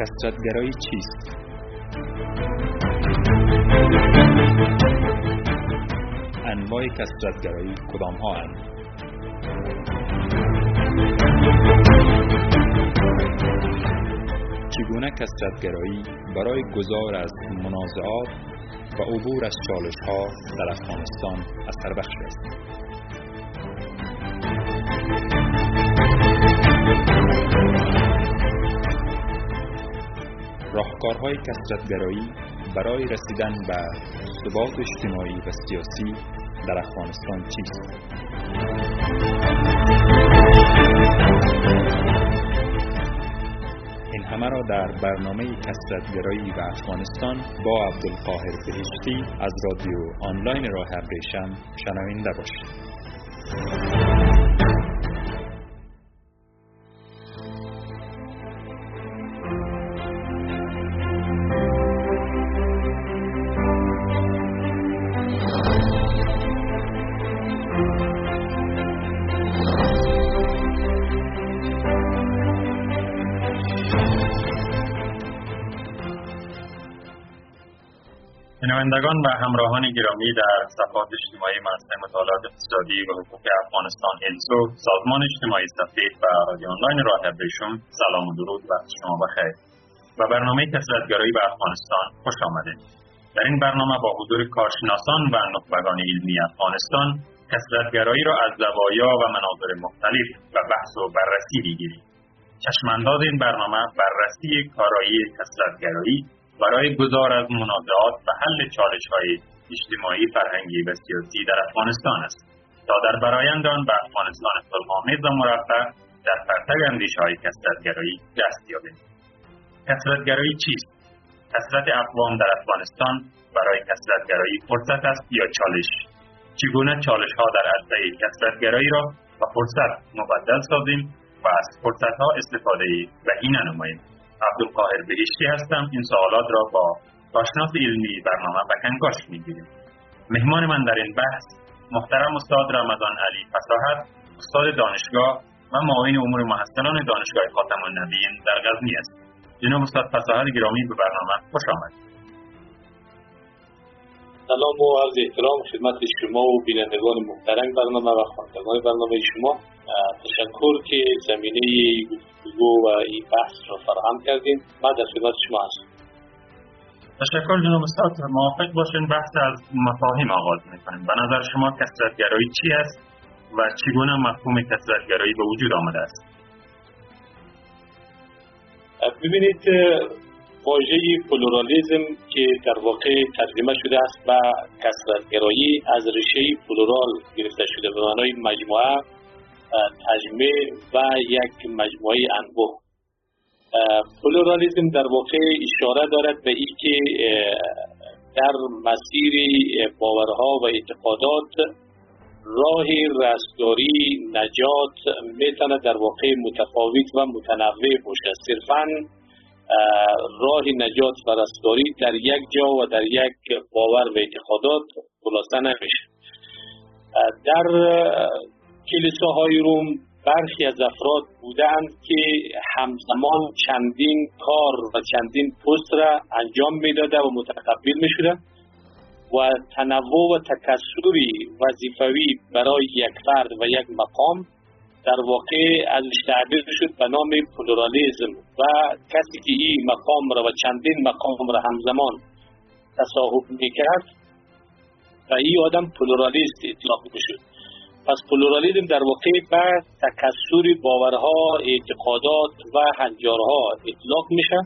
کسرتگرایی چیست؟ انواع کسرتگرایی کدام ها هستند؟ چگونه کسرتگرایی برای گذار از منازعات و عبور از چالش ها در افغانستان اثر بخش است؟ راهکارهای کسرتگرایی برای رسیدن به ثبات اجتماعی و سیاسی در افغانستان چیست؟ این همه را در برنامه کسرتگرایی و افغانستان با عبدالقاهر بهشتی از رادیو آنلاین راه ابریشم شنوینده باشید. شنوندگان و همراهان گرامی در صفحات اجتماعی مرسه مطالعات اقتصادی و حقوق افغانستان السو سازمان اجتماعی سفید و رادیو آنلاین راه بشون سلام و درود و شما بخیر و برنامه کسرتگرایی به افغانستان خوش آمدید. در این برنامه با حضور کارشناسان و نخبگان علمی افغانستان کسرتگرایی را از زوایا و مناظر مختلف و بحث و بررسی می‌گیریم. چشمانداز این برنامه بررسی کارایی کسرتگرایی برای گذار از منازعات و حل چالش های اجتماعی فرهنگی و سیاسی در افغانستان است تا در برایند آن به افغانستان صلحآمیز و مرفع در پرتو اندیشه های کسرتگرایی دست یابیم. کسرتگرایی چیست؟ کسرت اقوام در افغانستان برای کسرتگرایی فرصت است یا چالش؟ چگونه چالش ها در عرصه کسرتگرایی را و فرصت مبدل سازیم و از فرصت ها استفاده بهینه نماییم؟ عبدالقاهر بهشتی هستم. این سوالات را با کارشناس علمی برنامه به کنکاش می‌گیریم. مهمان من در این بحث محترم استاد رمضان علی فساحت استاد دانشگاه و معاون امور محصلان دانشگاه خاتم النبیین در غزنی است جناب استاد فساحت گرامی به برنامه خوش آمد سلام و عرض احترام خدمت شما و بینندگان محترم برنامه و خوانندگان برنامه شما. تشکر که زمینه گفتگو و این بحث را فراهم کردیم بعد در خدمت شما هستم. تشکر جناب استاد. موافق باشین بحث از مفاهیم آغاز می‌کنیم. به نظر شما کثرت‌گرایی چی است و چگونه مفهوم کثرت‌گرایی به وجود آمده است؟ ببینید واژه پلورالیزم که در واقع ترجمه شده است به کثرت‌گرایی از ریشه plural گرفته شده به معنای مجموعه تجمع و یک مجموعه انبوه. پلورالیزم در واقع اشاره دارد به ای که در مسیر باورها و اعتقادات راه رستگاری نجات می‌تونه در واقع متفاوت و متنوع باشه صرفا راه نجات و رستگاری در یک جا و در یک باور و اعتقادات خلاصه نمیشه. در کلیساهای روم برخی از افراد بودند که همزمان چندین کار و چندین پست را انجام می‌داده و متقبل می شده و تنوع و تکسری وظیفوی برای یک فرد و یک مقام در واقع از تعبیر شد به نام پلورالیزم و کسی که این مقام را و چندین مقام را همزمان تصاحب می‌کرد و این آدم پلورالیست اطلاق می‌شد. پس پلورالیزم در واقع به تکسر باورها اعتقادات و هنجارها اطلاق میشه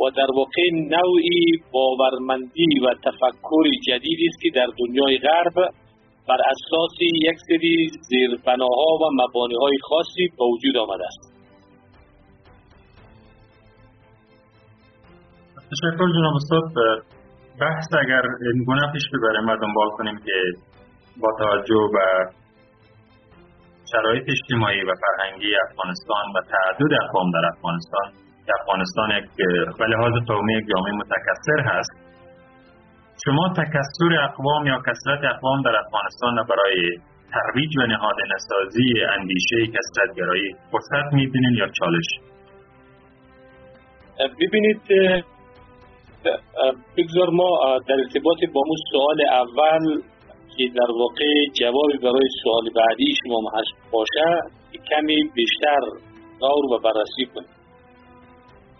و در واقع نوعی باورمندی و تفکر جدیدی است که در دنیای غرب بر اساس یک سری زیربناها و مبانیهای خاصی به وجود آمده است. تشکر جناب استاد. بحث اگر این گونه پیش ببریم و دنبال کنیم که با توجه به شرایط اجتماعی و فرهنگی افغانستان و تعدد اقوام در افغانستان افغانستان یک به لحاظ قومی یک جامعه متکثر هست شما تکثر اقوام یا کسرت اقوام در افغانستان برای ترویج و نهاد نسازی اندیشه کسرتگرایی فرصت می‌بینین یا چالش؟ ببینید بگذار ما در ارتباط با اون سوال اول که در واقع جوابی برای سوال بعدی شما باشه کمی بیشتر دور و بررسی کنیم.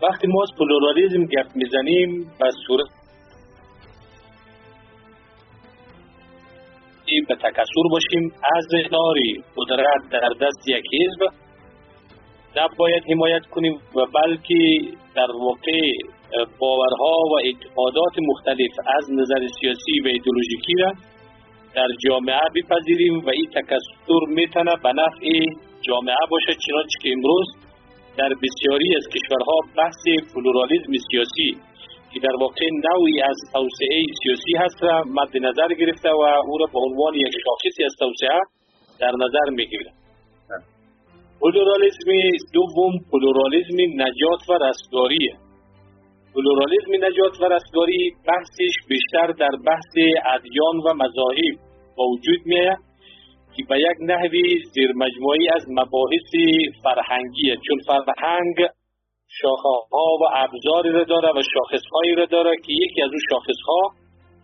وقتی ما از پلورالیزم گفت می‌زنیم و صورت به تکسر باشیم. از ناری قدرت در دست یک حزب. نباید حمایت کنیم و بلکه در واقع باورها و اعتقادات مختلف از نظر سیاسی و ایدولوژیکی را در جامعه بپذیریم و این تکسر می‌تونه به نفع جامعه باشه. چنانچه که امروز در بسیاری از کشورها بحث پلورالیزم سیاسی که در واقع نوعی از توسعه سیاسی هست را مد نظر گرفته و او را به عنوان یک شاخصی از توسعه در نظر می‌گیره پلورالیزم دوم پلورالیزم نجات و رستگاریه پلورالیزم نجات و رستگاری بحثش بیشتر در بحث ادیان و مذاهب به وجود میآید که به یک نحوی زیر مجموعه‌ای از مباحث فرهنگیه چون فرهنگ شاخه ها و ابزاری را داره و شاخص هایی را داره که یکی از اون شاخص ها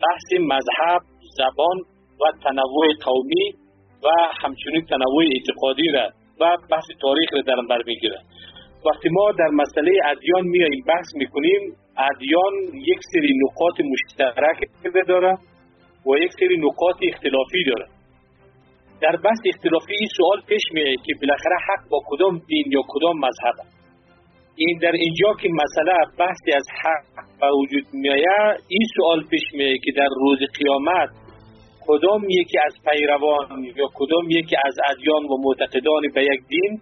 بحث مذهب زبان و تنوع قومی و همچنین تنوع اعتقادی را و بحث تاریخ را در بر می‌گیره. وقتی ما در مسئله ادیان میاییم بحث می‌کنیم ادیان یک سری نقاط مشترک داره و یک سری نقاط اختلافی داره. در بحث اختلافی این سوال پیش میاد که بالاخره حق با کدام دین یا کدام مذهب این در اینجا که مسئله بحثی از حق به وجود میآید این سوال پیش میاد که در روز قیامت کدام یکی از پیروان یا کدام یکی از ادیان و معتقدان به یک دین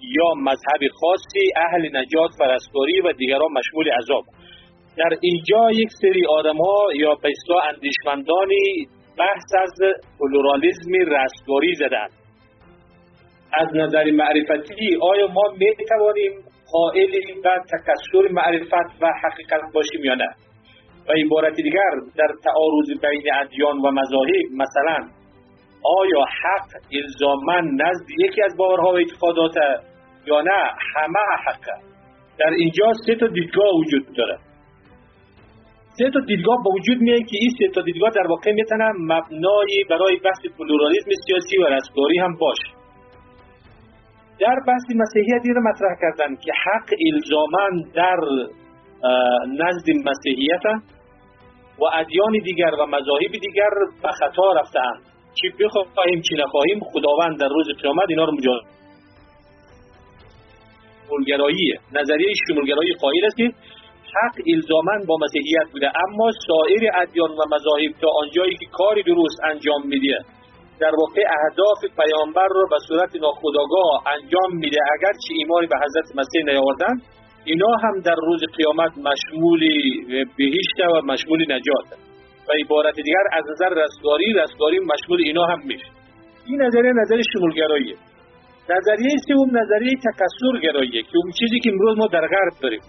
یا مذهب خاصی اهل نجات و رستگاری و دیگران مشمول عذاب؟ در اینجا یک سری آدم ها یا به اندیشمندانی بحث از پلورالیزم رستگاری زدن از نظر معرفتی آیا ما می توانیم قائل و تکسر معرفت و حقیقت باشیم یا نه؟ و عبارت دیگر در تعارض بین ادیان و مذاهب مثلا آیا حق الزاما نزد یکی از باورها و اعتقادات یا نه؟ همه حقه در اینجا سه تا دیدگاه وجود داره. سه تا دیدگاه با وجود میاد که این سه تا دیدگاه در واقع می‌تونه مبنایی برای بحث پلورالیسم سیاسی و رستگاری هم باشه. در بحث مسیحیت را مطرح کردن که حق الزاما در نزد مسیحیت و ادیان دیگر و مذاهب دیگر به خطا رفتند چی بخواهیم چی نخواهیم خداوند در روز قیامت اینا رو مجاز شمولگراییه نظریه شمولگرایی قائل است که حق الزاما با مسیحیت بوده. اما سایر ادیان و مذاهب تا آنجایی که کاری درست انجام میده در واقع اهداف پیامبر رو به صورت ناخودآگاه انجام میده. اگر چی ایمانی به حضرت مسیح نیاوردن اینا هم در روز قیامت مشمول بهشت و مشمول نجات. و عبارت دیگر از نظر رستگاری رستگاری مشمول اینا هم میشه. این نظریه نظر شمولگراییه. نظریه سوم نظریه تکسر گراییه که اون چیزی که امروز ما در غرب داریم.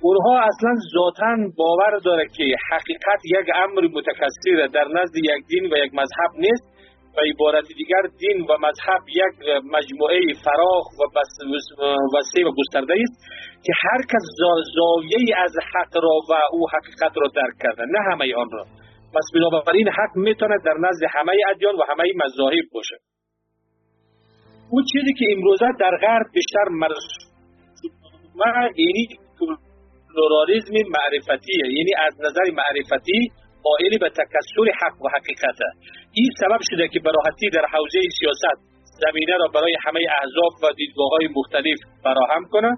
اونها اصلا ذاتا باور داره که حقیقت یک امر متکثر در نزد یک دین و یک مذهب نیست. و عبارت دیگر دین و مذهب یک مجموعه فراخ و وسیع و گسترده است که هر کس زاویه از حق را و او حقیقت را درک کرده نه همه آن را. پس بنابراین حق می‌تونه در نزد همه ادیان و همه مذاهب باشه اون چیزی که امروزه در غرب بیشتر مرسومه یعنی پلورالیزم معرفتیه یعنی از نظر معرفتی قائل به تکسر حق و حقیقت این سبب شده که براحتی در حوزه سیاست زمینه را برای همه احزاب و دیدگاه های مختلف فراهم کنه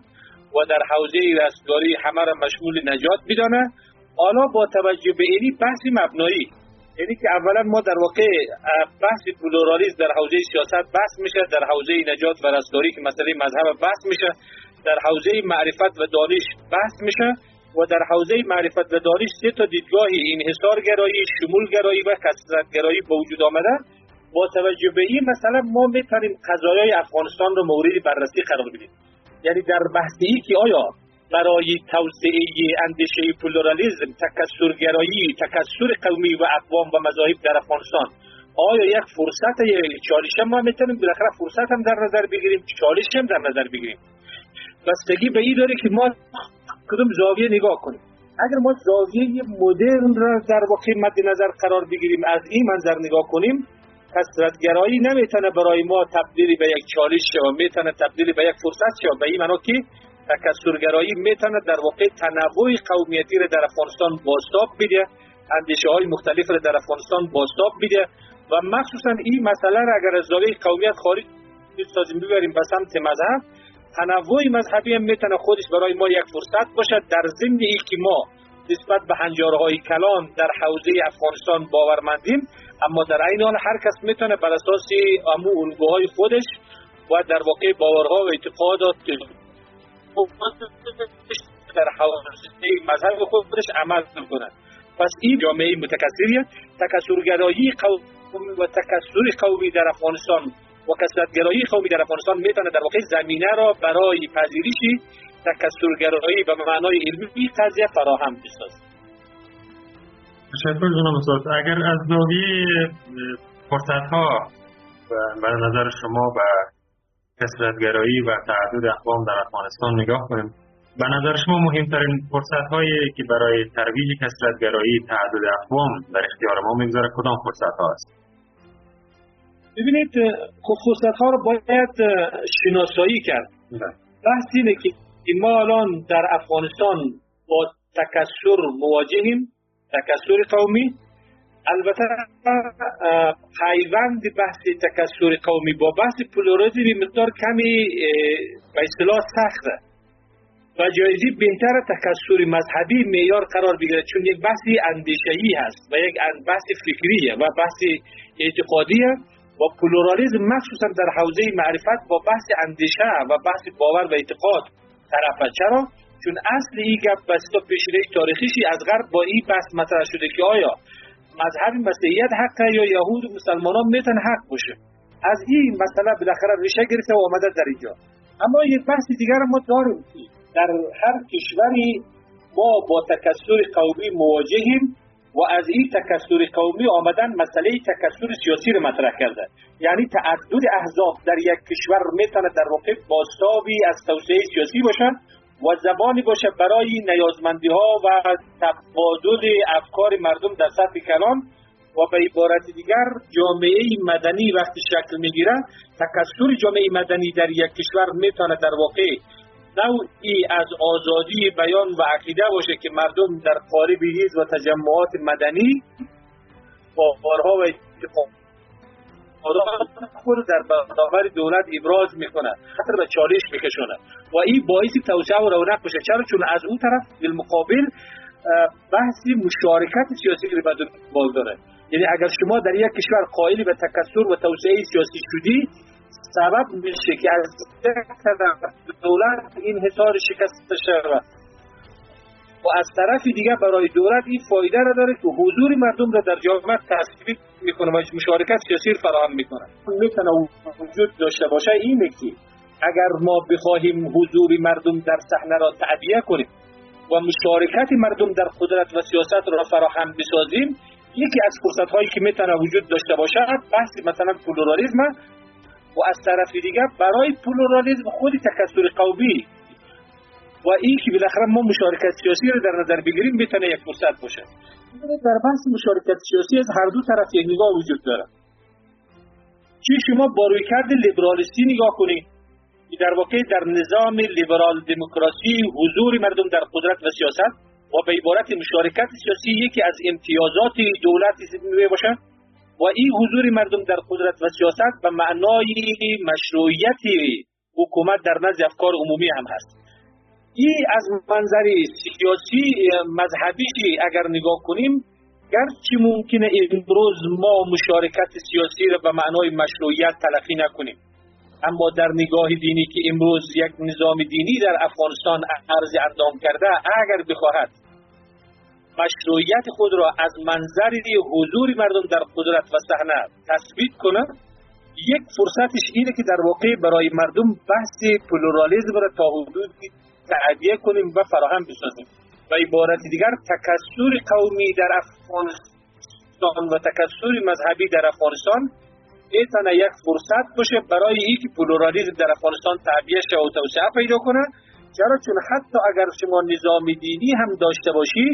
و در حوزه رستگاری همه را مشمول نجات بدانه حالا با توجه به اینی بحث مبنایی یعنی که اولا ما در واقع بحث پلورالیسم در حوزه سیاست بحث میشه در حوزه نجات و رستگاری که مسئله مذهب بحث میشه در حوزه معرفت و دانش بحث میشه. و در حوزه معرفت و دانش سه تا دیدگاه انحصار گرایی شمول گرایی و کسرت گرایی به وجود آمده. با توجه به این مثلا ما می‌تونیم قضایای افغانستان رو مورد بررسی قرار بدیم. یعنی در بحثی که آیا برای توسعه اندیشه پلورالیزم تکسرگرایی تکسر قومی و اقوام و مذاهب در افغانستان آیا یک فرصت چالش ما می‌تونیم؟ بالاخره فرصت هم در نظر بگیریم چالش هم در نظر بگیریم. بستگی به این داره که ما کدوم زاویه نگاه کنیم؟ اگر ما زاویه مدرن را در واقع مد نظر قرار بگیریم از این منظر نگاه کنیم کسرتگرایی نمی‌تونه برای ما تبدیلی به یک چالش و می‌تونه تبدیلی به یک فرصت شود. به این معنا که تکسرگرایی می‌تونه در واقع تنوع قومیتی را در افغانستان باستاب بده اندیشه های مختلف را در افغانستان باستاب بده و مخصوصا این مسئله را اگر از زاویه قومیت خارج سازیم ببریم به سمت مذهب تنوع مذهبی هم می‌تونه خودش برای ما یک فرصت باشد. در ضمن که ما نسبت به هنجارهای کلان در حوزه افغانستان باورمندیم اما در این حال هر کس می‌تونه بر اساس امو الگوهای خودش و در واقع باورها و اعتقادات در حوزه مذهب خودش عمل کنند پس این جامعه متکثریه. تکثرگرایی قومی و تکثر قومی در افغانستان و کسرتگرایی قومی در افغانستان می‌تونه در واقع زمینه را برای پذیرش تکثرگرایی به معنای علمی قضیه فراهم بسازد. تشکر جناب استاد. اگر از زاویه فرصت ها به نظر شما به کسرتگرایی و تعدد اقوام در افغانستان نگاه کنیم به نظر شما مهمترین فرصت هایی که برای ترویج کسرتگرایی تعدد اقوام در اختیار ما می‌گذاره کدام فرصت ها است؟ ببینید خب فرصت ها رو باید شناسایی کرد. بله. بحث اینه که ما الان در افغانستان با تکسر مواجهیم تکسر قومی. البته پیوند بحث تکسر قومی با بحث پلورالیزم مقدار کمی به اصطلاح سخته. و جایزی بهتر تکسر مذهبی معیار قرار بگیره چون یک بحثی اندیشه‌ای هست و یک بحث فکریه و بحث اعتقادیه. و پلورالیزم مخصوصا در حوزه معرفت با بحث اندیشه و بحث باور و اعتقاد طرفه چرا؟ چون اصل این گپ بسیار پیشره تاریخیشی از غرب با این بحث مطرح شده که آیا مذهب مسیحیت حقه یا یهود و مسلمانان میتن حق باشه؟ از این مسئله بالاخره ریشه گرفته و آمده در اینجا. اما یک بحث دیگر ما داریم در هر کشوری ما با تکسر قومی مواجهیم. و از این تکسر قومی آمدن مسئله تکسر سیاسی رو مطرح کرده. یعنی تعدد احزاب در یک کشور می‌تونه در واقع باستابی از توسعه سیاسی باشن و زبانی باشه برای نیازمندی ها و تبادل افکار مردم در سطح کلان و به عبارت دیگر جامعه مدنی وقتی شکل می‌گیره تکسر جامعه مدنی در یک کشور می‌تونه در واقع نوعی از آزادی بیان و عقیده باشه که مردم در قالب و تجمعات مدنی با بارها و خود در برابر دولت ابراز می‌کنه حتی به چالش میکشونه. و این باعث توسعه و رونق بشه چرا؟ چون از اون طرف بالمقابل بحثی مشارکت سیاسی رو باز داره. یعنی اگر شما در یک کشور قائل به تکثر و توسعه سیاسی شدی سبب میشه که از دولت این حصار شکست شود. و از طرف دیگه برای دولت این فایده را داره که حضور مردم را در جامعه تثبیت می‌کنه و مشارکت سیاسی فراهم می‌کنه می‌تونه وجود داشته باشه این که اگر ما بخواهیم حضور مردم در صحنه را تعبیه کنیم و مشارکت مردم در قدرت و سیاست را فراهم بسازیم یکی از فرصت هایی که می‌تونه وجود داشته باشه بحث مثلا پلورالیزم و از طرف دیگه برای پلورالیزم خود تکثر قومی. و این که بالاخره ما مشارکت سیاسی رو در نظر بگیریم می‌تونه یک فرصت باشه. در بحث مشارکت سیاسی از هر دو طرف یک نگاه وجود داره. چی شما با رویکرد لیبرالیستی نگاه کنید در واقع در نظام لیبرال دموکراسی حضور مردم در قدرت و سیاست و به عبارت مشارکت سیاسی یکی از امتیازات دولت می باشه و این حضور مردم در قدرت و سیاست به معنای مشروعیت حکومت در نزد افکار عمومی هم هست. این از منظر سیاسی مذهبی اگر نگاه کنیم گرچه ممکنه امروز ما مشارکت سیاسی را به معنای مشروعیت تلقی نکنیم. اما در نگاه دینی که امروز یک نظام دینی در افغانستان عرض اندام کرده اگر بخواهد مشروعیت خود را از منظر حضور مردم در قدرت و صحنه تثبیت کنه یک فرصتش اینه که در واقع برای مردم بحث پلورالیزم را تا حدودی تعدیه کنیم و فراهم بسازیم. و عبارت دیگر تکسر قومی در افغانستان و تکسر مذهبی در افغانستان می‌تونه یک فرصت باشه برای اینکه پلورالیزم در افغانستان تعبیه شه و توسعه پیدا کنه چرا؟ چون حتی اگر شما نظام دینی هم داشته باشی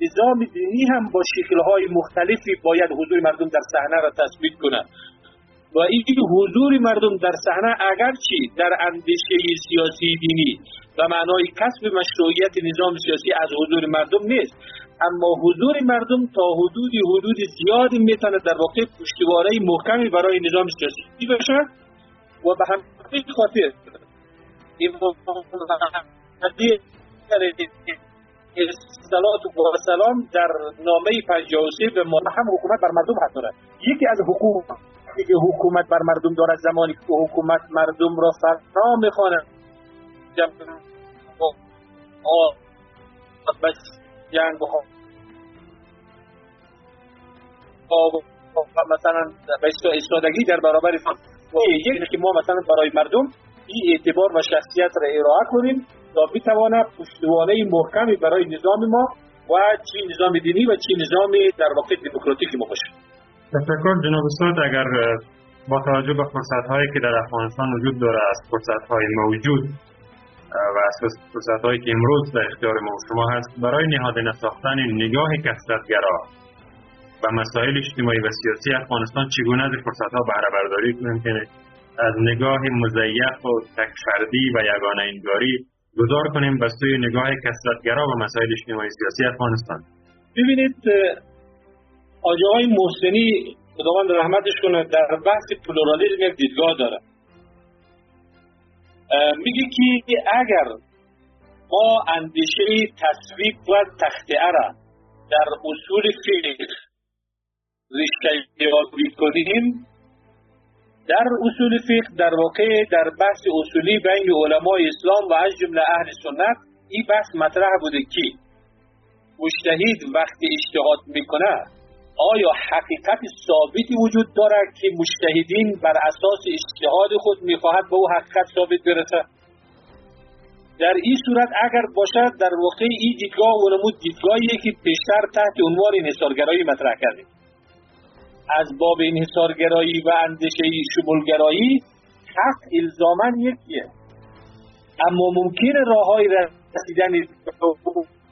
نظام دینی هم با شکلهای مختلفی باید حضور مردم در صحنه را تثبیت کنه و این حضور مردم در صحنه اگرچه در اندیشه سیاسی دینی و معنای کسب مشروعیت نظام سیاسی از حضور مردم نیست. اما حضور مردم تا حدودی حدود زیادی می‌تونه در واقع پشتواره محکمی برای نظام سیاسی بشه و به همین خاطر صلات و سلام در نامه 53 به هم حکومت بر مردم حق دارد. یکی از حکومت که حکومت بر مردم دارد زمانی که حکومت مردم را فرا می‌خوانه جنگ مثلا به ایستادگی در برابر یک که ما مثلا برای مردم این اعتبار و شخصیت را ارائه کنیم. تا بتواند پشتوانه محکمی برای نظام ما و چی نظام دینی و چی نظام در واقع دموکراتیک ما باشه. تشکر جناب استاد اگر با توجه به فرصت هایی که در افغانستان وجود داره از فرصت های موجود و از فرصت هایی که امروز در اختیار ما شما هست برای نهادینه ساختن نگاه کسرتگرا و مسائل اجتماعی و سیاسی افغانستان چگونه از فرصت ها بهره برداری کنیم که از نگاه مزیف و تکفردی و یگانه انگاری گذار کنیم به سوی نگاه کسرتگرا و مسائل اجتماعی سیاسی افغانستان. ببینید آجاهای محسنی خداوند رحمتش کنه در بحث پلورالیزم یک دیدگاه داره. میگه که اگر ما اندیشه تصویب و تخته را در اصول فقه رشته یابی کنیم در اصول فقه در واقع در بحث اصولی بین علمای اسلام و از جمله اهل سنت این بحث مطرح بوده که مجتهد وقتی اجتهاد می‌کنه آیا حقیقت ثابتی وجود دارد که مجتهدین بر اساس اجتهاد خود می‌خواهد به او حقیقت ثابت برسه؟ در این صورت اگر باشد در واقع این دیدگاه و نمود دیدگاهیه که پیشتر تحت عنوان انحصارگرایی مطرح کردیم از باب انحصارگرایی و اندیشه شمولگرایی حق الزاما یکیه. اما ممکن راه های رسیدن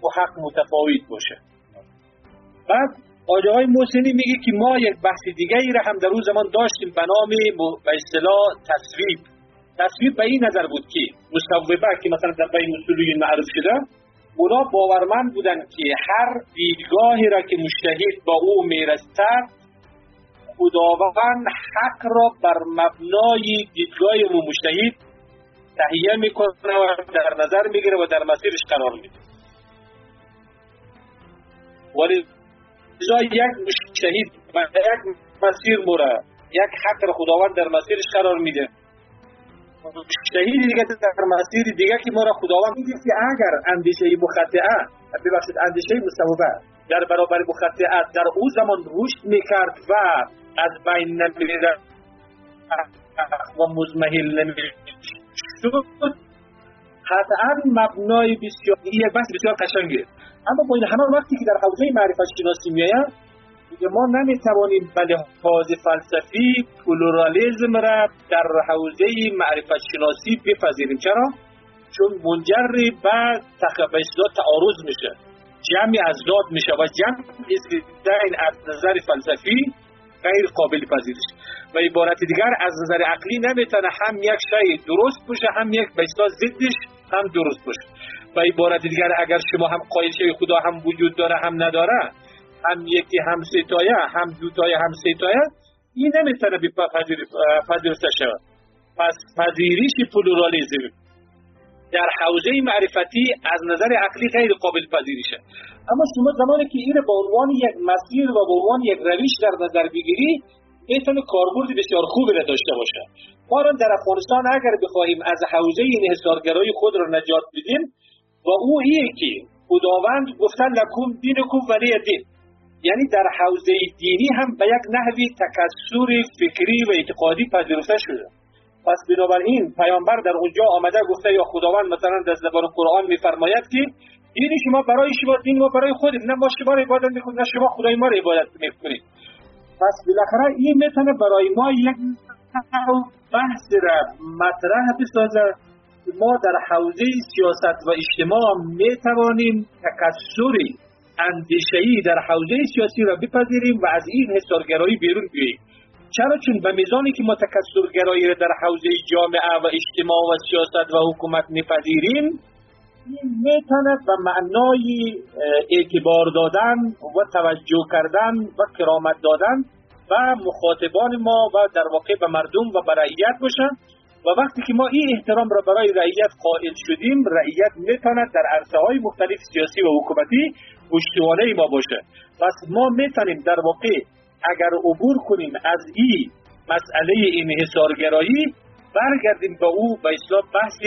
به حق متفاوت باشه. بعد آجاهای محسنی میگه که ما یک بحث دیگه ای را هم در اون زمان داشتیم به نام به اصطلاح تصویب. تصویب به این نظر بود که مصوبه که مثلا در بین اصولی معروف شده اونا باورمند بودن که هر دیدگاهی را که مشتهد با او می‌رسد خداوند حق را بر مبنای دیدگاه مشتهد تهیه می‌کنه و در نظر می‌گیره و در مسیرش قرار میده. ولی یک مشتهد و یک مسیر مورا یک حق را خداوند در مسیرش قرار میده. مشتهی دیگه در مسیر دیگه که ما را خداوند میگه که اگر اندیشه مخطعه ببخشید اندیشه مصوبه در برابر مخطعه در او زمان رشد می‌کرد و از بین نمیره و مزمهل نمی‌شد. قطعا مبنای بسیار یک بحث بسیار قشنگه. اما با این همه وقتی که در حوزه معرفت شناسی میآید دیگه ما نمی‌توانیم به لحاظ فلسفی پلورالیزم را در حوزه معرفت شناسی بپذیریم. چرا؟ چون منجر به اصطلاح تعارض میشه. جمع ازداد میشه و جمع از نظر فلسفی غیر قابل پذیرش. و عبارت دیگر از نظر عقلی نمی‌تونه هم یک شای درست باشه هم یک به ضدش هم درست باشه. و عبارت دیگر اگر شما هم قایل خدا هم وجود داره هم نداره هم یکی هم ستایه هم دوتای هم ستایه این نمی‌تونه پذیرفته شود پس پذیریش پلورالیزم. در حوزه معرفتی از نظر عقلی غیر قابل پذیریشه. اما شما زمانی که این به عنوان یک مسیر و به عنوان یک روش در نظر بگیری می‌تونه کاربرد بسیار خوبی را داشته باشه. ما در افغانستان اگر بخواهیم از حوزه انحصارگرای خود را نجات بدیم و او ایه که خداوند گفتن لکم دینکم ولی دین. یعنی در حوزه دینی هم به یک نحوی تکسر فکری و اعتقادی پذیرفته شده. پس بنابراین پیامبر در اونجا آمده گفته یا خداوند مثلا در زبان قرآن میفرماید که دین شما برای شما دین ما برای خودیم نه ما شما را عبادت می‌کنیم نه شما خدای ما را عبادت می‌کنید. پس بالاخره این می‌تونه برای ما یک بحث را مطرح بسازه. ما در حوزه سیاست و اجتماع می توانیم تکسری اندیشهی در حوزه سیاسی را بپذیریم و از این حسارگرایی بیرون بیاییم. چرا چون به میزانی که ما تکسرگرایی را در حوزه جامعه و اجتماع و سیاست و حکومت میپذیریم می‌تونه به معنای اعتبار دادن و توجه کردن و کرامت دادن و مخاطبان ما و در واقع به مردم و به رعیت باشن و وقتی که ما این احترام را برای رعیت قائل شدیم رعیت می‌تواند در عرصه های مختلف سیاسی و حکومتی پشتوانه ما باشه. پس ما می‌تونیم در واقع اگر عبور کنیم از این مسئله این حسارگرایی برگردیم به او به اصلاح بحث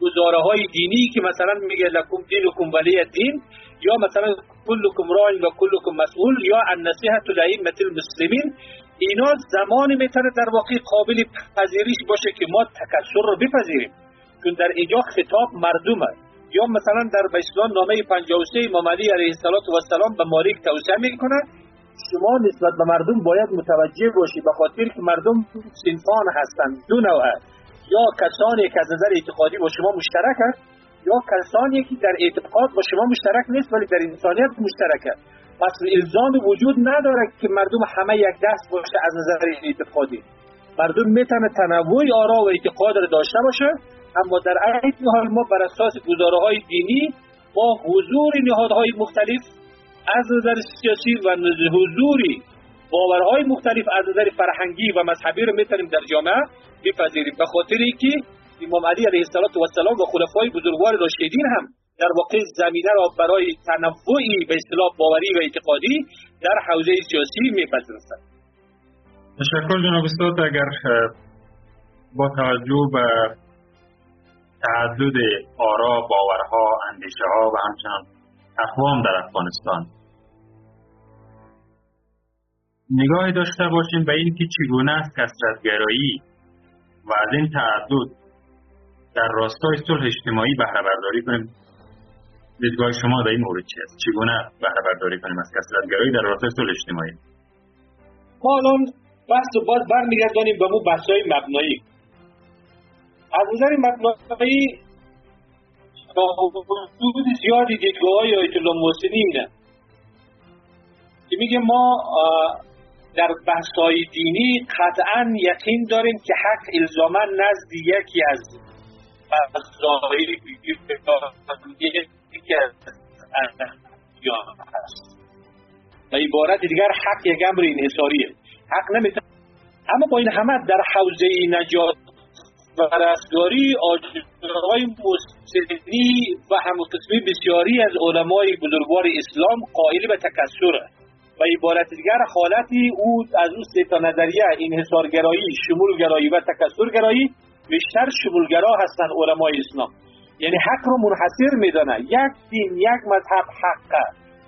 گزاره های دینی که مثلا میگه لکم دینکم ولی دین یا مثلا کلکم راین و کلکم مسئول یا النصیحت لائمه المسلمین. اینا زمانی می‌تونه در واقع قابل پذیرش باشه که ما تکسر رو بپذیریم. چون در اینجا خطاب مردمه. یا مثلا در بسیار نامه 53 امام علی علیه السلام به مالک توصیه می‌کنه. شما نسبت به مردم باید متوجه باشی به خاطر که مردم سنفان هستند. دو نوعه یا کسانی که از نظر اعتقادی با شما مشترک است یا کسانی که در اعتقاد با شما مشترک نیست ولی در انسانیت مشترک است. پس الزام وجود نداره که مردم همه یک دست باشه از نظر اعتقادی. مردم می‌تونه تنوع آرا و اعتقاد را داشته باشه اما در عین حال ما بر اساس گزاره های دینی با حضور نهادهای مختلف از نظر سیاسی و حضوری باورهای مختلف از نظر فرهنگی و مذهبی رو می‌تونیم در جامعه بپذیریم. به خاطر اینکه امام علی علیه السلام و خلفای بزرگوار راشدین هم در واقع زمینه را برای تنوعی به اصطلاح باوری و اعتقادی در حوزه سیاسی میپذیرند تشکر جناب استاد. اگر با توجه به تعدد آرا باورها اندیشه ها و همچنان اقوام در افغانستان. نگاهی داشته باشیم به اینکه چگونه است کسرتگرایی و از این تعدد در راستای صلح اجتماعی بهره برداری کنیم. دیدگاه شما در این مورد چی است چگونه بهره برداری کنیم از کسرتگرایی در راستای صلح اجتماعی؟ ما الان بحث رو باید برمیگردانیم به مو بحث مبنایی. از نظر مبنایی حدود زیادی دیدگاه های آیت الله محسنی اینه که میگه ما در بحث های دینی قطعا یقین داریم که حق الزاما نزد یکی از فضایی هست. و عبارت دیگر حق یک امر انحصاریه. حق نمی‌تونه اما با این همه در حوزه نجات و رستگاری آجرهای مسلمی و همقسمی بسیاری از علمای بزرگوار اسلام قائل به تکسره و عبارت دیگر حالتی او از اون سه تا نظریه انحصارگرایی شمولگرایی و تکسرگرایی بیشتر شمولگرا هستند علمای اسلام. یعنی حق رو منحصر میدانه. یک دین یک مذهب حقه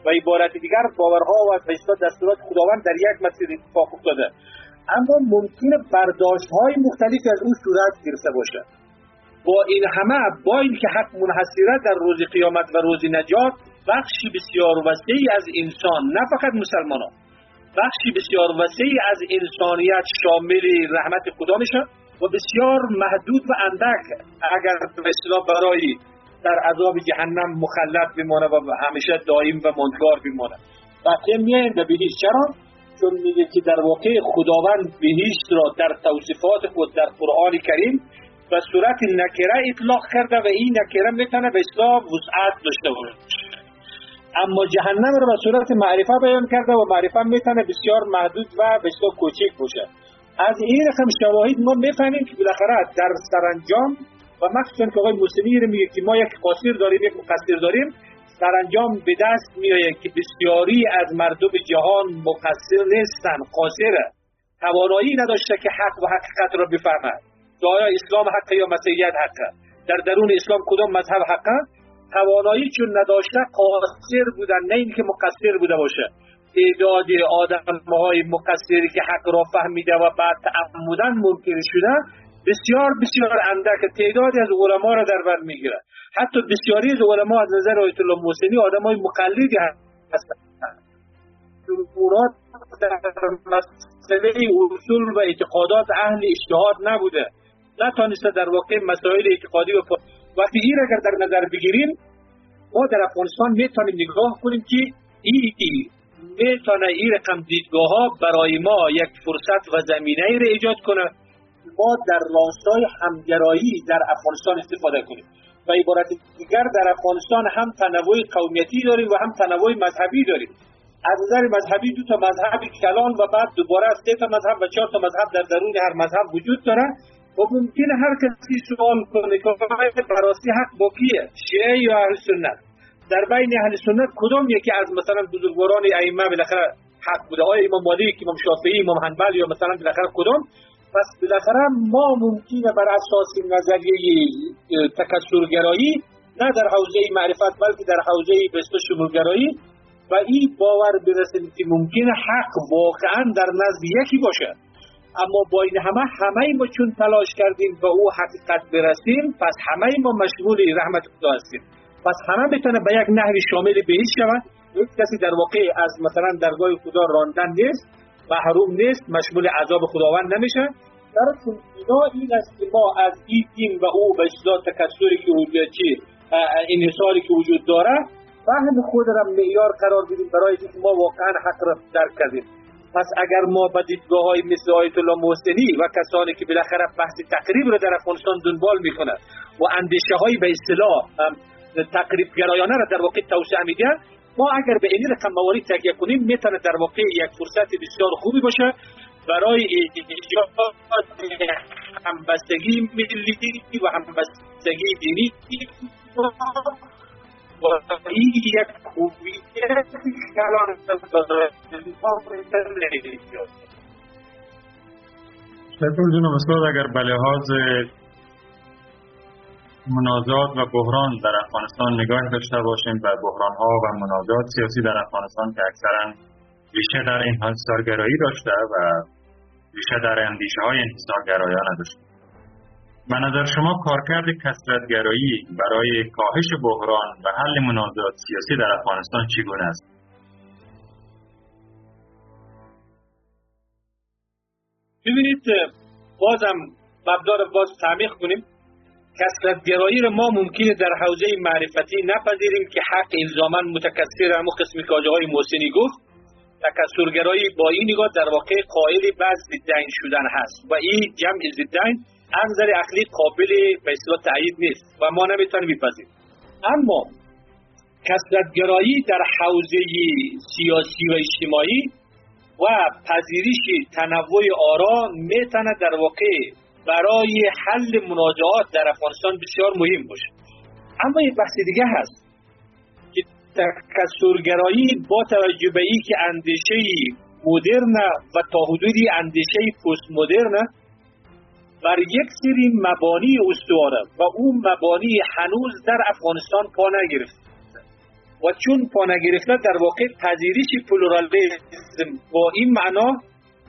و عبارت دیگر باورها و دستورات خداوند در یک مسیر اتفاق افتاده. اما ممکنه برداشت های مختلفی از اون صورت گرفته باشه. با این همه با اینکه حق منحصره در روز قیامت و روز نجات بخشی بسیار وسیعی از انسان نه فقط مسلمانان بخشی بسیار وسیعی از انسانیت شامل رحمت خدا میشه و بسیار محدود و اندک. اگر به برای در عذاب جهنم مخلط بمانه و همیشه دائم و ماندگار بمانه. بقیه میاین به چرا؟ چون میگه که در واقع خداوند بهشت را در توصیفات خود در قرآن کریم و صورت نکره اطلاق کرده و این نکره می‌تونه به اصلاح وسعت داشته باشه. اما جهنم را به صورت معرفه بیان کرده و معرفه می‌تونه بسیار محدود و بسیار کوچک باشه. از این رقم شواهد ما می‌فهمیم که بالاخره در سرانجام و مخصوصا که آقای موسیمی میگه که ما یک قاصر داریم یک مقصر داریم سرانجام به دست میآید که بسیاری از مردم جهان مقصر نیستن قاصره توانایی نداشته که حق و حقیقت را بفهمد. که آیا اسلام حق یا مسیحیت حقه در درون اسلام کدام مذهب حقه توانایی چون نداشته قاصر بودن نه اینکه مقصر بوده باشه. تعداد آدم های مقصری که حق را فهمیده و بعد تعمدن منکر شده بسیار بسیار اندک تعدادی از علما را در بر می‌گیره حتی بسیاری از علما از نظر آیت الله محسنی آدم های مقلدی هستند. اونا در مسئله اصول و اعتقادات اهل اجتهاد نبوده. نتانسته در واقع مسائل اعتقادی و وقتی این اگر در نظر بگیریم ما در افغانستان می‌تونیم نگاه کنیم که این می‌تونه این رقم دیدگاه ها برای ما یک فرصت و زمینه ای را ایجاد کنه. ما در راستای همگرایی در افغانستان استفاده کنیم. و عبارت دیگر در افغانستان هم تنوع قومیتی داریم و هم تنوع مذهبی داریم. از نظر مذهبی دو تا مذهب کلان و بعد دوباره سه تا مذهب و چهار تا مذهب در درون هر مذهب وجود داره. و ممکن هر کسی سوال کنه که براستی حق با کیه شیعه یا اهل سنت؟ در بین اهل سنت کدام یکی از مثلا بزرگواران ائمه بالاخره حق بوده؟ آیا امام مالک امام شافعی امام حنبل یا مثلا بالاخره کدام؟ پس بالاخره ما ممکنه بر اساس نظریه تکثرگرایی نه در حوزه معرفت بلکه در حوزه بست شمولگرایی و این باور برسیم که ممکن حق واقعا در نزد یکی باشه. اما با این همه همه ما چون تلاش کردیم به او حقیقت برسیم پس همه ما مشغول رحمت خدا هستیم. پس همه بتونه به یک نحوی شامل بهش شود. یک کسی در واقع از مثلا درگاه خدا راندن نیست. محروم نیست مشمول عذاب خداوند نمیشه. در اینا این است که ما از این دین و او به اصلاح تکسری که وجود چی؟ انحصاری که وجود داره فهم خود را معیار قرار بدیم برای اینکه ما واقعا حق را درک کردیم. پس اگر ما به دیدگاه های مثل آیت الله محسنی و کسانی که بالاخره بحث تقریب را در افغانستان دنبال می‌کنند و اندیشه های به اصطلاح تقریب گرایانه را در واقع توسعه میده ما اگر به این رقم موارد تکیه کنیم می‌تونه در واقع یک فرصت بسیار خوبی باشه. برای ایجاد همبستگی ملی و همبستگی دینی و این یک خوبیت کلان سیفال جناب استاد اگر به لحاظ منازات و بحران در افغانستان نگاه داشته باشیم و بحران ها و منازات سیاسی در افغانستان که اکثرا ریشه در انحصارگرایی داشته و ریشه در اندیشه های انحصارگرایانه داشته به نظر شما کارکرد کسرتگرایی برای کاهش بحران و حل منازعات سیاسی در افغانستان چگونه است؟ ببینید بازم مبدار باز تعمیق کنیم کسرتگرایی را ما ممکنه در حوزه معرفتی نپذیریم که حق الزاما متکثر همو قسمی که آجاهای محسنی گفت تکثرگرایی با این نگاه در واقع قائل بعض ضدین شدن هست. و این جمع ضدین از نظر عقلی قابل به اصطلاح تایید نیست و ما نمی‌تونیم بپذیریم. اما کسرتگرایی در حوزه سیاسی و اجتماعی و پذیرش تنوع آرا می‌تونه در واقع برای حل منازعات در افغانستان بسیار مهم باشه. اما یک بحث دیگه هست که تکسرگرایی با توجه به ای که اندیشه مدرن و تا حدودی اندیشه پست مدرن بر یک سری مبانی استواره و اون مبانی هنوز در افغانستان پا نگرفت. و چون پا نگرفته در واقع پذیرش پلورالیسم با این معنا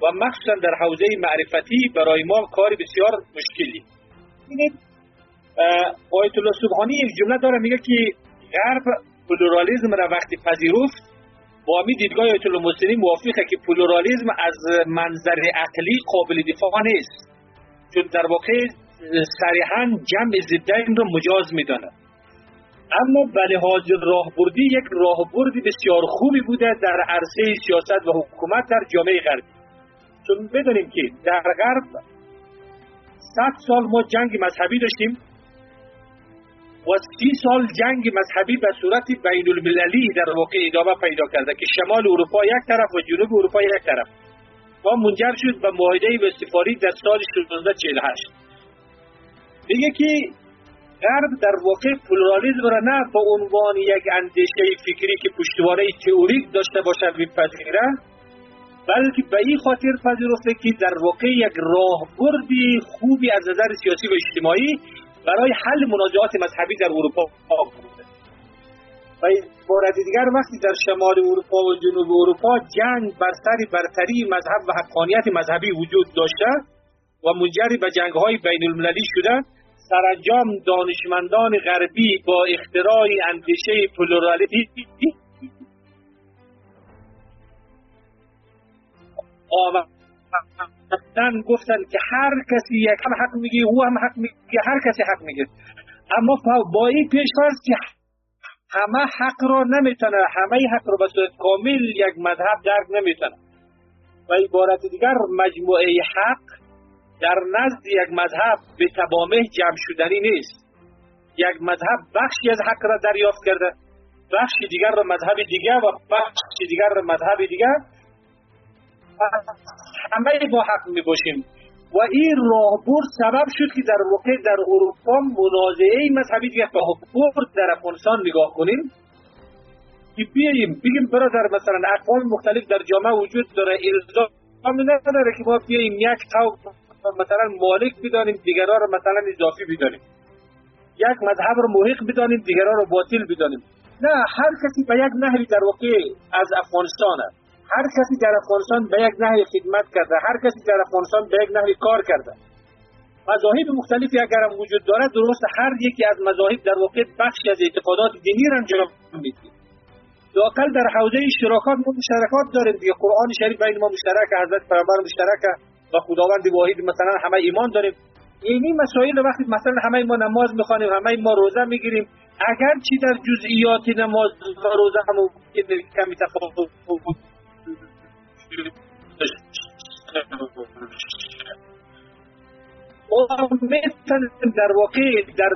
و مخصوصا در حوزه معرفتی برای ما کار بسیار مشکلی. آیت الله سبحانی یک جمله داره میگه که غرب پلورالیزم را وقتی پذیرفت با همین دیدگاه آیت الله مسلمی موافقه که پلورالیزم از منظر عقلی قابل دفاع نیست. چون در واقع صریحا جمع ضدین را مجاز میدانه اما به لحاظ راهبردی یک راهبردی بسیار خوبی بوده در عرصه سیاست و حکومت در جامعه غربی. چون بدانیم که در غرب صد سال ما جنگ مذهبی داشتیم و سی سال جنگ مذهبی به صورت بین المللی در واقع ادامه پیدا کرده که شمال اروپا یک طرف و جنوب اروپا یک طرف. و منجر شد به معاهده به سفاری در سال 1648 دیگه که غرب در واقع پلورالیزم را نه به عنوان یک اندیشه فکری که پشتوانه تئوریک داشته باشه میپذیره بلکه به این خاطر پذیرفته که در واقع یک راهبردی خوبی از نظر سیاسی و اجتماعی برای حل منازعات مذهبی در اروپا بوده. و بارد دیگر وقتی در شمال اروپا و جنوب اروپا جنگ بر سر برتری مذهب و حقانیت مذهبی وجود داشته و منجر به جنگ های بین المللی شده سرانجام دانشمندان غربی با اختراع اندیشه پلورالیتی گفتن که هر کسی یک هم حق میگه او هم حق میگه هر کسی حق میگه. اما با این پیشفرض که همه حق را نمی‌تونه همه حق را به صورت کامل یک مذهب درک نمی‌تونه. و عبارت دیگر مجموعه حق در نزد یک مذهب به تبامه جمع شدنی نیست. یک مذهب بخشی از حق را دریافت کرده بخش دیگر را مذهب دیگر و بخش دیگر را مذهب دیگر همه با حق می باشیم و این راهبرد سبب شد که در واقع در اروپا منازعه مذهبی دیگه راهبرد در افغانستان نگاه کنیم. که بیاییم بگیم برادر مثلا اقوال مختلف در جامعه وجود داره الزام نداره که ما بیاییم یک قوم مثلا مالک بدانیم دیگران رو مثلا اضافی بدانیم. یک مذهب رو محق بدانیم دیگران رو باطل بدانیم. نه هر کسی به یک نحوی در واقع از افغانستانه. هر کسی در افغانستان به یک نحوی خدمت کرده هر کسی در افغانستان به یک نحوی کار کرده. مذاهب مختلفی اگر وجود دارد درست هر یکی از مذاهب در واقع بخشی از اعتقادات دینی را انجام میده لاقل در حوزه اشتراکات ما مشترکات داریم دیگه. قرآن شریف بین ما مشترک حضرت پیامبر مشترک و خداوند واحد مثلا همه ایمان داریم. اینی مسائل وقتی مثلا همه ما نماز می‌خوانیم همه ما روزه می‌گیریم اگر چی در جزئیات نماز و روزه هم کمی تفاوت در واقع در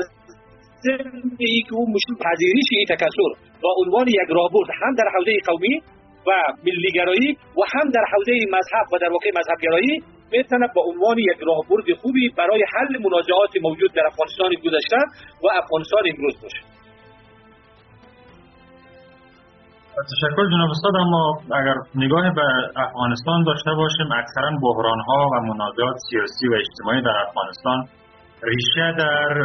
ای که اون مشکل پذیریش این تکسر با عنوان یک رابرد هم در حوزه قومی و ملیگرایی و هم در حوزه مذهب و در واقع مذهبگرایی می‌تونه با عنوان یک راهبرد خوبی برای حل منازعات موجود در افغانستان گذشته و افغانستان امروز باشه تشکر جناب استاد اما اگر نگاه به افغانستان داشته باشیم اکثرا بحران ها و منازعات سیاسی و اجتماعی در افغانستان ریشه در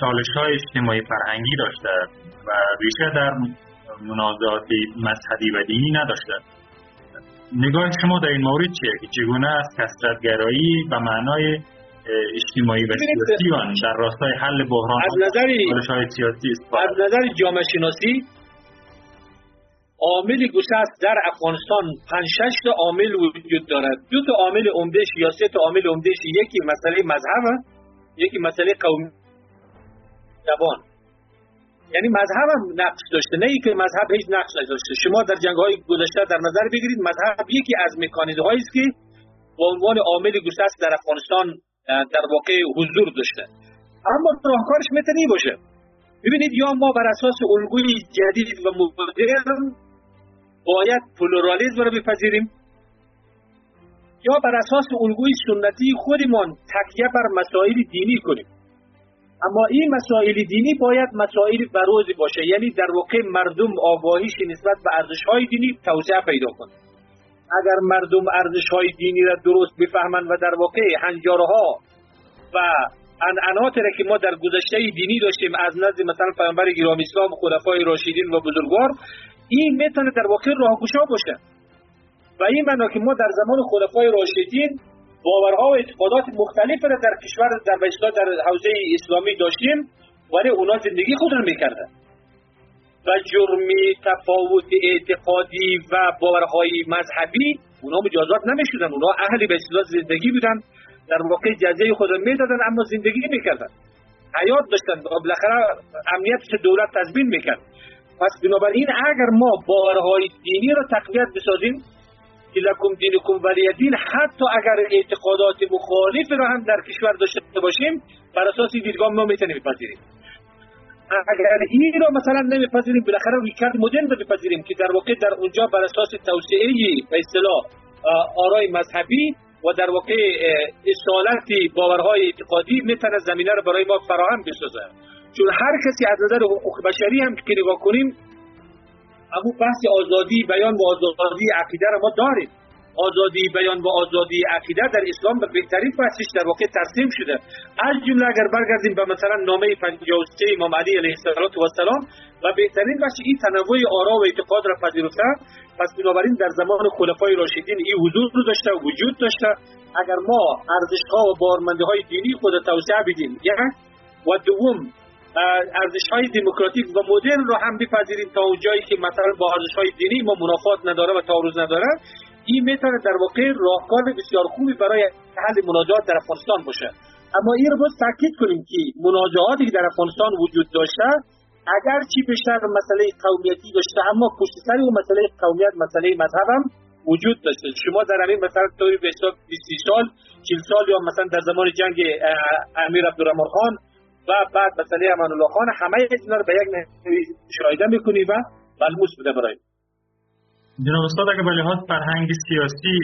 چالش های اجتماعی فرهنگی داشته و ریشه در منازعات مذهبی و دینی نداشته. نگاه شما در این مورد چیه؟ که چگونه از کسرتگرایی و معنای اجتماعی و سیاسی در راستای حل بحران از نظر سیاسی از نظر جامعه شناسی عامل گسست در افغانستان. پنج شش تا عامل وجود دارد. دو تا عامل عمدهش یا سه تا عامل عمدهش یکی مسئله مذهب یکی مسئله قومی زبان. یعنی مذهب هم نقش داشته نه که مذهب هیچ نقش نداشته. شما در جنگ های گذشته در نظر بگیرید مذهب یکی از مکانیزم است که با عنوان عامل گسست در افغانستان در واقع حضور داشته. اما راهکارش می‌تونی باشه. ببینید یا ما بر اساس الگوی جدید و مدرن باید پلورالیزم را بپذیریم. یا بر اساس الگوی سنتی خودمان تکیه بر مسائل دینی کنیم. اما این مسائل دینی باید مسائل بروزی باشه یعنی در واقع مردم آگاهیش نسبت به ارزش‌های دینی توسعه پیدا کنه. اگر مردم ارزش‌های دینی را درست بفهمند و در واقع هنجارها و انعنات را که ما در گذشته دینی داشتیم از نزد مثلا پیامبر گرامی اسلام خلفای راشدین و بزرگوار این می‌تونه در واقع راهگشا باشه. و این معنا که ما در زمان خلفای راشدین باورها و اعتقادات مختلف را در کشور در بسیار در حوزه اسلامی داشتیم ولی اونا زندگی خود را می‌کردن. و جرمی تفاوت اعتقادی و باورهای مذهبی اونا مجازات نمی‌شدن. اونا اهلی به زندگی بودن. در واقع جزیه خود را می‌دادن اما زندگی می‌کردن حیات داشتن. و بالاخره امنیت دولت تضمین می‌کرد. پس بنابراین اگر ما باورهای دینی را تقویت بسازیم که لکم دینکم ولی دین حتی اگر اعتقادات مخالف را هم در کشور داشته باشیم بر اساس دیدگاه ما می‌تونیم بپذیریم. اگر این را مثلا نمیپذیریم بالاخره کرد مدرن رو بپذیریم که در واقع در اونجا بر اساس توسعه به اصطلاح آرای مذهبی و در واقع اصالت باورهای اعتقادی می‌تونه زمینه رو برای ما فراهم بسازه. چون هر کسی از نظر حقوق بشری هم که نگاه کنیم اما بحث آزادی بیان و آزادی عقیده را ما داریم. آزادی بیان و آزادی عقیده در اسلام به بهترین بحثش در واقع ترسیم شده. از جمله اگر برگردیم به مثلا نامه 53 امام علی علیه السلام و بهترین بخش این تنوع آرا و اعتقاد را پذیرفته پس بنابراین در زمان خلفای راشدین این حضور رو داشته و وجود داشته. اگر ما ارزشها و بارمنده های دینی خود توسعه بدیم یک و دوم ارزش های دموکراتیک و مدرن رو هم بپذیریم تا اونجایی که مثلا با ارزش های دینی ما منافات نداره و تعارض نداره. این می‌تونه در واقع راهکار بسیار خوبی برای حل مناجات در افغانستان باشه. اما این رو باید تاکید کنیم که مناجاتی که در افغانستان وجود داشته اگر چی بیشتر مسئله قومیتی داشته اما پشت سر اون مسئله قومیت مسئله مذهب هم وجود داشته. شما در همین مثلا طوری به حساب 20 سال 40 سال یا مثلا در زمان جنگ امیر عبدالرحمن خان و بعد مسئله امان الله خان همه اینا رو به یک شایده می‌کنی و ملموس بوده برای. جناب استاد اگر به لحاظ فرهنگ سیاسی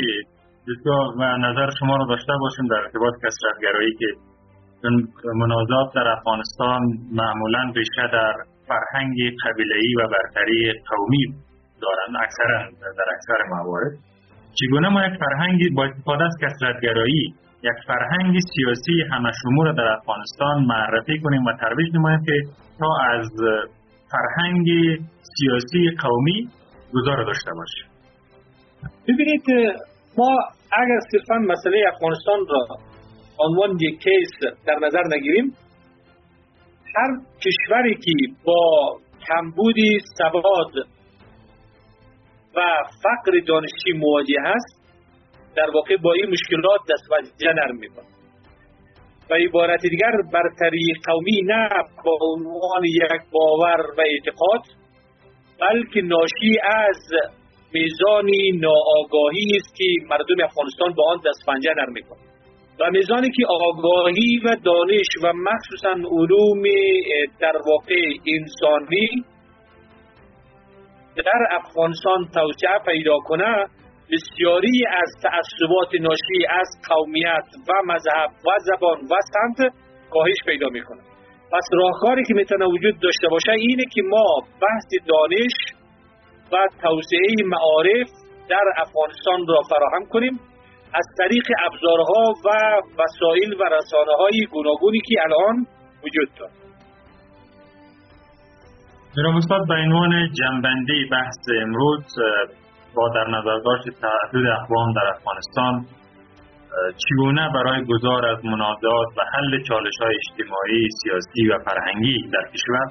دیدگاه و نظر شما رو داشته باشیم در ارتباط کسرتگرایی که منازات در افغانستان معمولا ریشه در فرهنگ قبیله‌ای و برتری قومی دارند اکثرا در اکثر موارد. چگونه ما یک فرهنگی با استفاده از کسرتگرایی یک فرهنگ سیاسی همه شمول در افغانستان معرفی کنیم و ترویج نماییم که تا از فرهنگ سیاسی قومی گذار داشته باشه. ببینید ما اگر صرفا مسئله افغانستان را عنوان یک کیس در نظر نگیریم هر کشوری که با کمبودی سواد و فقر دانشی مواجه هست در واقع با این مشکلات دست و جنر میکن و عبارت دیگر برتری قومی نه با عنوان یک باور و اعتقاد بلکه ناشی از میزانی ناآگاهی است که مردم افغانستان با آن دست پنجه نرم میکن و میزانی که آگاهی و دانش و مخصوصا علوم در واقع انسانی در افغانستان توسعه پیدا کنه بسیاری از تعصبات ناشی از قومیت و مذهب و زبان و سمت کاهش پیدا می‌کنه. پس راهکاری که می‌تونه وجود داشته باشه اینه که ما بحث دانش و توسعه معارف در افغانستان را فراهم کنیم. از طریق ابزارها و وسایل و رسانه های گوناگونی که الان وجود دارد. جناب استاد به عنوان جنبندی بحث امروز با در نظر داشت تعدد اقوام در افغانستان چگونه برای گذار از منازعات و حل چالش های اجتماعی، سیاسی و فرهنگی در کشور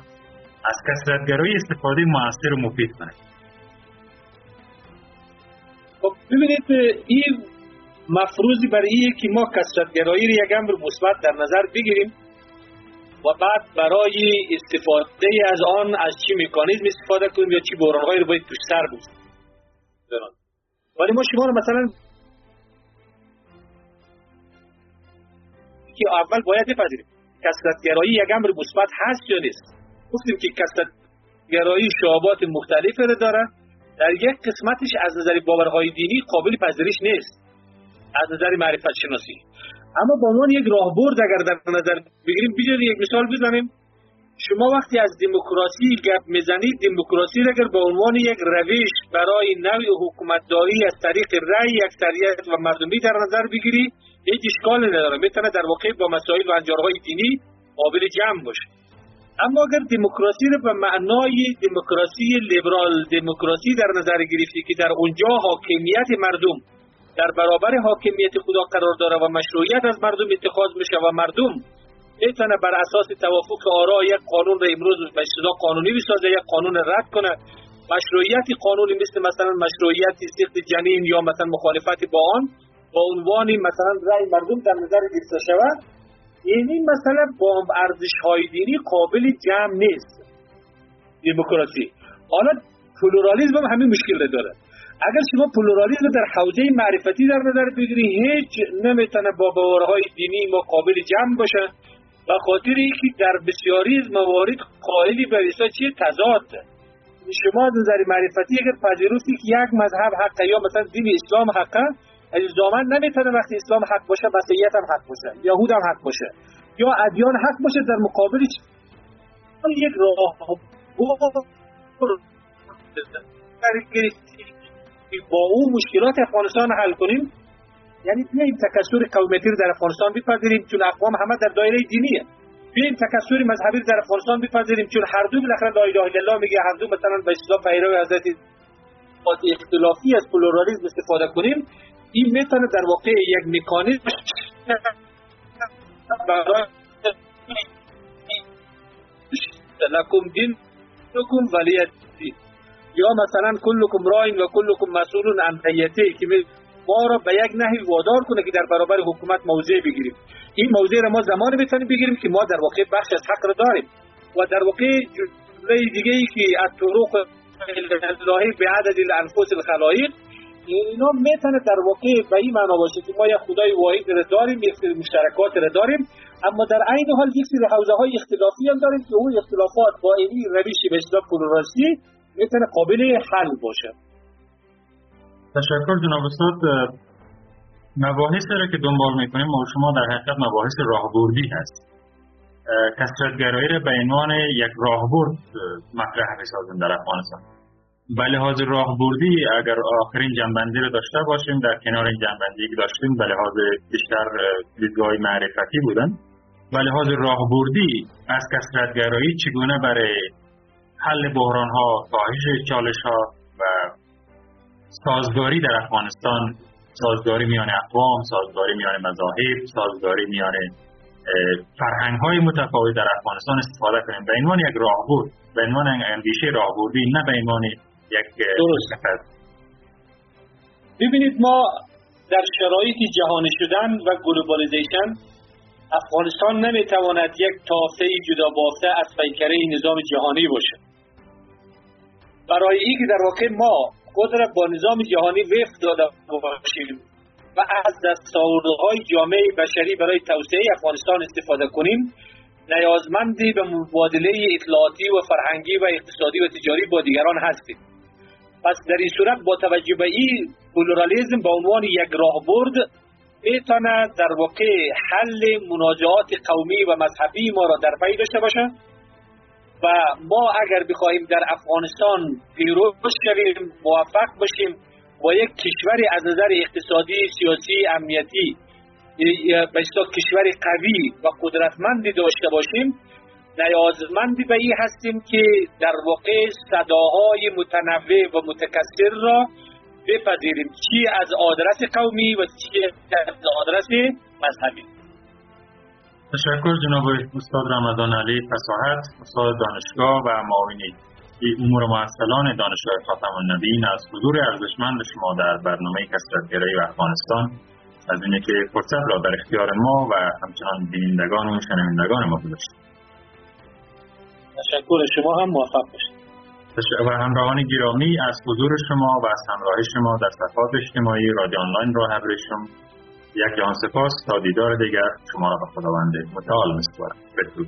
از کسرتگرایی استفاده موثر و مفید کنید خب ببینید این مفروضی برای که ما کسرتگرایی رو یک امر مثبت در نظر بگیریم و بعد برای استفاده از آن از چی مکانیزم استفاده کنیم یا چی بحرانهایی رو باید توش سر ولی ما شما رو مثلا که اول باید بپذیریم. کسرتگرایی یک امر مثبت هست یا نیست؟ گفتیم که کسرتگرایی شعبات مختلفی رو داره. در یک قسمتش از نظر باورهای دینی قابل پذیرش نیست. از نظر معرفت شناسی. اما با عنوان یک راهبرد اگر در نظر بگیریم بیجاری یک مثال بزنیم. شما وقتی از دموکراسی گپ می‌زنید دموکراسی را اگر به عنوان یک روش برای نوع حکومتداری از طریق رأی اکثریت و مردمی در نظر بگیری هیچ اشکال نداره. می‌تونه در واقع با مسائل و انجارهای دینی قابل جمع باشه. اما اگر دموکراسی را به معنای دموکراسی لیبرال دموکراسی در نظر گرفتی که در اونجا حاکمیت مردم در برابر حاکمیت خدا قرار داره و مشروعیت از مردم اتخاذ میشه و مردم می‌تونه بر اساس توافق آرا یک قانون را امروز به اصطلاح قانونی بسازه یک قانون رد کنه. مشروعیت قانونی مثل مثلا مشروعیت سیخت جنین یا مثلا مخالفت با آن با عنوان مثلا رأی مردم در نظر گرفته شود. این مثلا با ارزش های دینی قابل جمع نیست. دموکراسی حالا پلورالیزم هم همین مشکل داره. اگر شما پلورالیزم در حوزه معرفتی در نظر بگیری هیچ نمی‌تونه با باورهای دینی ما قابل جمع باشه. به خاطر اینکه در بسیاری از موارد قائلی به ایسا چیه؟ تضاد. شما از نظر معرفتی اگر پذیرفتی که یک مذهب حقه یا مثلا دین اسلام حقه الزاما نمی‌تونه وقتی اسلام حق باشه مسیحیت هم حق باشه یهود هم حق باشه. یا ادیان حق باشه در مقابل یک راه. با اون مشکلات افغانستان حل کنیم. یعنی بیایم تکسر قومیتی در افغانستان بپذیریم چون اقوام همه در دایره دینیه. بیایم تکسر مذهبی در افغانستان بپذیریم چون هر دو بالاخره لا اله الله میگه هر دو مثلا به اصطلاح پیرو حضرت اختلافی از پلورالیسم استفاده کنیم. این می‌تونه در واقع یک مکانیزم برای لکم دین لکم ولی یا مثلا کلکم راین و کلکم مسئولون عن که ما را به یک نحوی وادار کنه که در برابر حکومت موضع بگیریم. این موضع را ما زمان بتونیم بگیریم که ما در واقع بخش از حق را داریم و در واقع جمله دیگه ای که از طرق الله به عدد الانفس الخلایق اینا می‌تونه در واقع به این معنا باشه که ما یک خدای واحد را داریم یک مشترکات را داریم اما در عین حال یک سری حوزه های اختلافی هم داریم که اون اختلافات با این روش به اصطلاح پلوراستی می‌تونه قابل حل باشه. تشکر جناب استاد مباحثی را که دنبال می‌کنیم ما شما در حقیقت مباحث راهبردی هست کسرتگرایی را به عنوان یک راهبرد مطرح می‌سازیم در افغانستان. به لحاظ راهبردی اگر آخرین جنبندی رو داشته باشیم در کنار این جنبندی که داشتیم به لحاظ بیشتر دیدگاه معرفتی بودن. به لحاظ راهبردی از کسرتگرایی چگونه برای حل بحران ها کاهش چالش ها و سازگاری در افغانستان سازگاری میان اقوام سازگاری میان مذاهب سازگاری میان فرهنگ های متفاوت در افغانستان استفاده کنیم. به عنوان یک راهبرد به عنوان اندیشه راهبردی نه به عنوان یک درست. ببینید ما در شرایط جهانی شدن و گلوبالیزیشن افغانستان نمی‌تواند یک تافته جدا بافته از پیکره نظام جهانی باشه برای اینکه در واقع ما خود را با نظام جهانی وفق داده باشیم و از دستاوردهای جامعه بشری برای توسعه افغانستان استفاده کنیم. نیازمندی به مبادله اطلاعاتی و فرهنگی و اقتصادی و تجاری با دیگران هستیم. پس در این صورت با توجه به این پلورالیزم به عنوان یک راهبرد می‌تونه در واقع حل منازعات قومی و مذهبی ما را در پی داشته باشه و ما اگر بخواهیم در افغانستان پیروز شویم موفق باشیم و یک کشور از نظر اقتصادی سیاسی امنیتی به کشور قوی و قدرتمندی داشته باشیم نیازمندی به این هستیم که در واقع صداهای متنوع و متکثر را بپذیریم. چی از آدرس قومی و چی از آدرس مذهبی؟ تشکر جناب استاد رمضان علی فساحت استاد دانشگاه و معاون امور معسلان دانشگاه خاتم النبیین از حضور ارزشمند شما در برنامه کسرتگرایی و افغانستان از اینه که فرصت را در اختیار ما و همچنان بینندگان و شنوندگان ما گذاشتید تشکر شما هم موفق باشید. و همراهان گرامی از حضور شما و از همراهی شما در صفحات اجتماعی رادیو آنلاین راه ابریشم یک جهان سپاس تا دیدار دیگر. شما را به خداوند متعال میسپارم. بدرود